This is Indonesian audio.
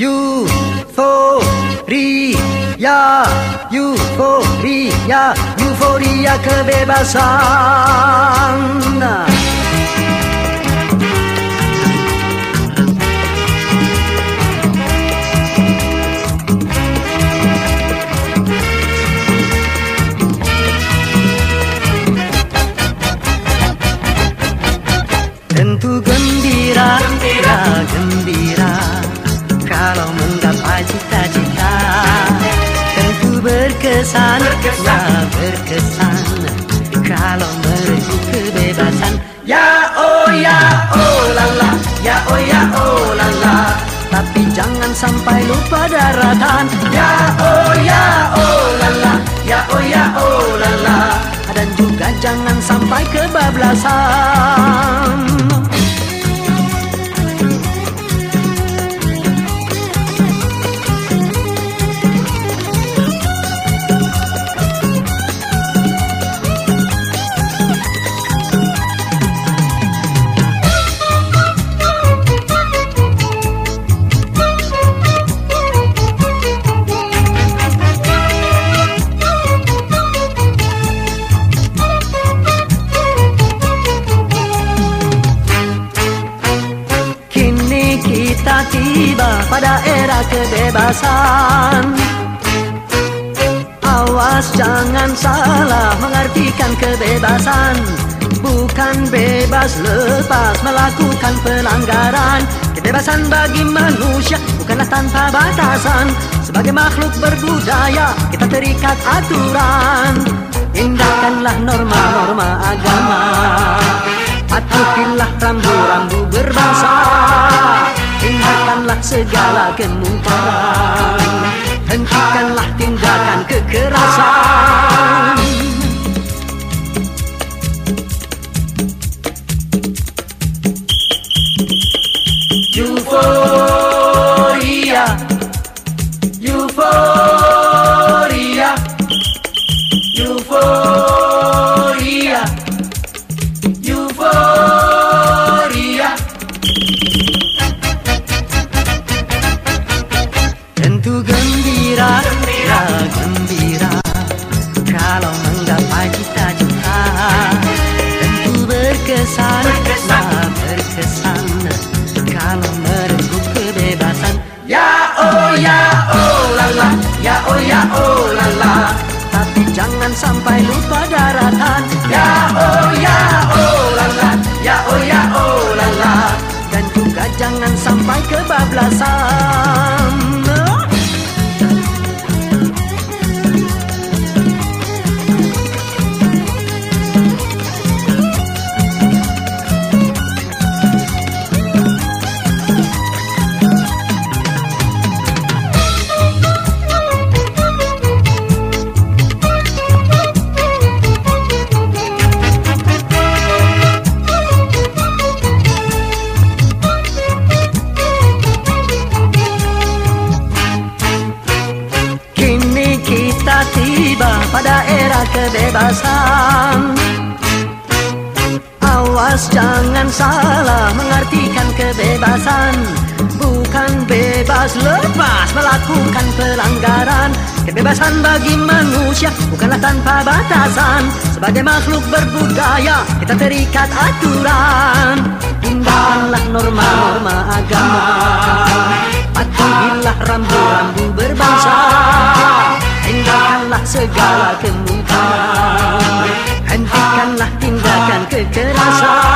Euforia, euforia, euforia kebebasan. Tentu cita-cita. Tentu berkesan, berkesan, berkesan. Kalau menuju kebebasan. Ya oh ya oh lala Ya oh ya oh lala Tapi jangan sampai lupa daratan. Ya oh ya oh lala Ya oh ya oh lala Dan juga jangan sampai kebablasan kita tiba pada era kebebasan. Awas jangan salah mengartikan kebebasan. Bukan bebas lepas melakukan pelanggaran. Kebebasan bagi manusia bukanlah tanpa batasan. Sebagai makhluk berbudaya kita terikat aturan segala kemungkaran Hentikanlah tindakan kekerasan Kalau menggapai cita-cita Tentu berkesan, berkesan, berkesan. Kalau merenggut kebebasan. Ya oh ya oh lala Ya oh ya oh lala Tapi jangan sampai lupa daratan. Ya oh ya oh lala Ya oh ya oh lala Dan juga jangan sampai kebablasan kebebasan. Awas jangan salah mengartikan kebebasan. Bukan bebas lepas melakukan pelanggaran. Kebebasan bagi manusia bukanlah tanpa batasan. Sebagai makhluk berbudaya kita terikat aturan. Indahkanlah norma-norma agama. Patuhilah rambu-rambu berbangsa segala kemungkaran. Hentikanlah tindakan kekerasan.